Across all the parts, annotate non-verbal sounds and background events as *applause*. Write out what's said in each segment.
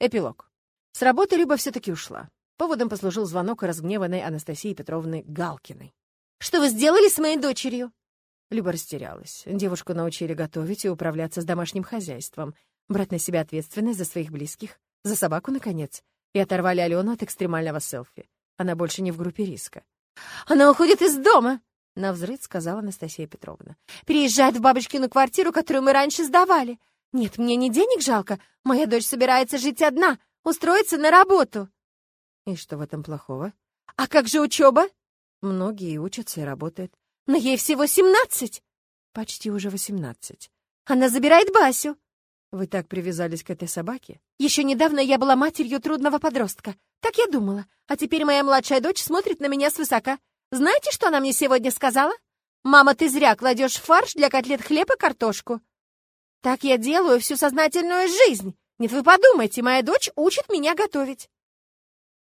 Эпилог. С работы Люба все-таки ушла. Поводом послужил звонок разгневанной Анастасии Петровны Галкиной. «Что вы сделали с моей дочерью?» Люба растерялась. Девушку научили готовить и управляться с домашним хозяйством, брать на себя ответственность за своих близких, за собаку, наконец, и оторвали Алену от экстремального селфи. Она больше не в группе риска. «Она уходит из дома!» — навзрыд сказала Анастасия Петровна. «Переезжает в бабушкину квартиру, которую мы раньше сдавали. Нет, мне не денег жалко. Моя дочь собирается жить одна, устроиться на работу». «И что в этом плохого?» «А как же учеба?» «Многие учатся и работают». «Но ей всего семнадцать». «Почти уже восемнадцать». «Она забирает Басю». «Вы так привязались к этой собаке?» «Еще недавно я была матерью трудного подростка. Так я думала. А теперь моя младшая дочь смотрит на меня свысока. Знаете, что она мне сегодня сказала? Мама, ты зря кладешь фарш для котлет хлеб и картошку. Так я делаю всю сознательную жизнь. Нет, вы подумайте, моя дочь учит меня готовить.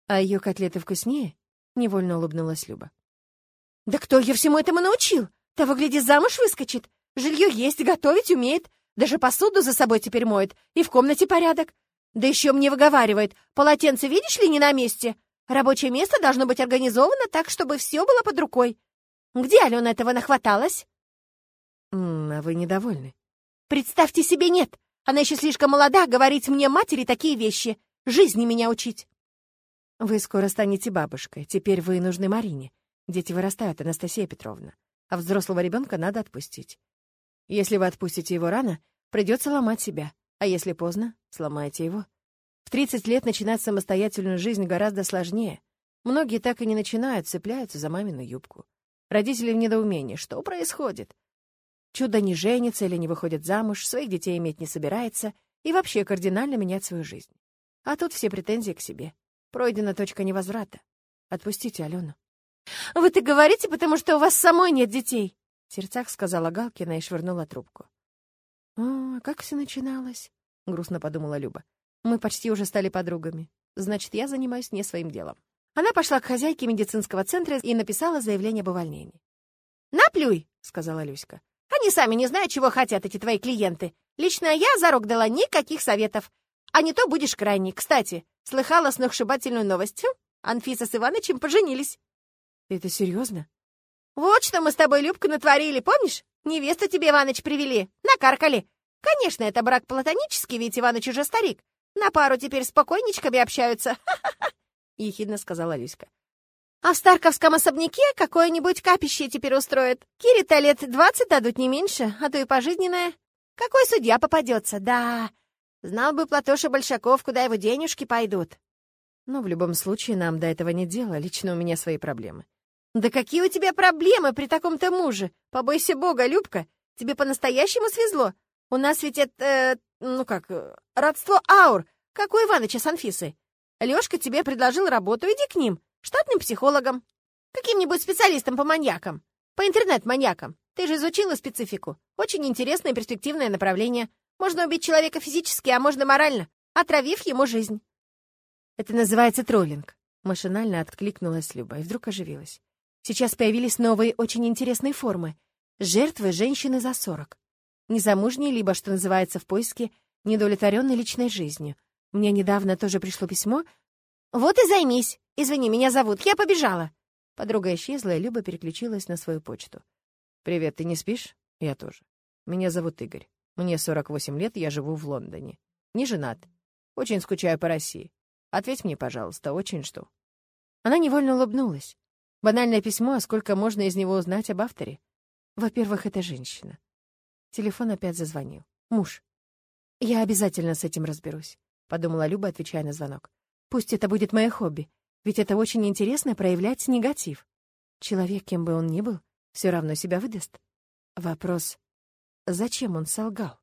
А ее котлеты вкуснее? Невольно улыбнулась Люба. Да кто ее всему этому научил? Того, гляди, замуж выскочит. Жилье есть, готовить умеет. Даже посуду за собой теперь моет. И в комнате порядок. Да еще мне выговаривает. Полотенце, видишь ли, не на месте. Рабочее место должно быть организовано так, чтобы все было под рукой. Где Алена этого нахваталась? А вы недовольны? Представьте себе, нет. Она еще слишком молода говорить мне, матери, такие вещи. Жизни меня учить. Вы скоро станете бабушкой. Теперь вы нужны Марине. Дети вырастают, Анастасия Петровна. А взрослого ребенка надо отпустить. Если вы отпустите его рано, придется ломать себя. А если поздно, сломаете его. В 30 лет начинать самостоятельную жизнь гораздо сложнее. Многие так и не начинают, цепляются за мамину юбку. Родители в недоумении. Что происходит? Чудо не женится или не выходит замуж, своих детей иметь не собирается и вообще кардинально менять свою жизнь. А тут все претензии к себе. Пройдена точка невозврата. Отпустите Алену. «Вы так говорите, потому что у вас самой нет детей!» В сердцах сказала Галкина и швырнула трубку. «О, как все начиналось!» — грустно подумала Люба. «Мы почти уже стали подругами. Значит, я занимаюсь не своим делом». Она пошла к хозяйке медицинского центра и написала заявление об увольнении. «Наплюй!» — сказала Люська. Они сами не знают, чего хотят эти твои клиенты. Лично я за рог дала никаких советов. А не то будешь крайней. Кстати, слыхала сногсшибательную новость. Хм, Анфиса с Иванычем поженились. Это серьезно? Вот что мы с тобой, Любка, натворили, помнишь? Невесту тебе Иваныч привели, накаркали. Конечно, это брак платонический, ведь Иваныч уже старик. На пару теперь с покойничками общаются. *laughs* — ехидно сказала Люська. А в Старковском особняке какое-нибудь капище теперь устроят. Кире-то лет двадцать дадут не меньше, а то и пожизненное. Какой судья попадется, да. Знал бы Платоша Большаков, куда его денежки пойдут. Но в любом случае нам до этого не дело, лично у меня свои проблемы. Да какие у тебя проблемы при таком-то муже? Побойся бога, Любка, тебе по-настоящему свезло. У нас ведь это, э, ну как, родство аур, как у Иваныча с Анфисой. Лёшка тебе предложил работу, иди к ним штатным психологом, каким-нибудь специалистом по маньякам, по интернет-маньякам. Ты же изучила специфику. Очень интересное и перспективное направление. Можно убить человека физически, а можно морально, отравив ему жизнь. Это называется троллинг. Машинально откликнулась Люба и вдруг оживилась. Сейчас появились новые, очень интересные формы. Жертвы женщины за сорок. Незамужние, либо, что называется в поиске, недовлетворенной личной жизнью. Мне недавно тоже пришло письмо. Вот и займись. Извини, меня зовут. Я побежала». Подруга исчезла, и Люба переключилась на свою почту. «Привет, ты не спишь?» «Я тоже. Меня зовут Игорь. Мне 48 лет, я живу в Лондоне. Не женат. Очень скучаю по России. Ответь мне, пожалуйста, очень что». Она невольно улыбнулась. Банальное письмо, а сколько можно из него узнать об авторе? Во-первых, это женщина. Телефон опять зазвонил. Муж. «Я обязательно с этим разберусь», — подумала Люба, отвечая на звонок. «Пусть это будет мое хобби. Ведь это очень интересно проявлять негатив. Человек, кем бы он ни был, все равно себя выдаст. Вопрос, зачем он солгал?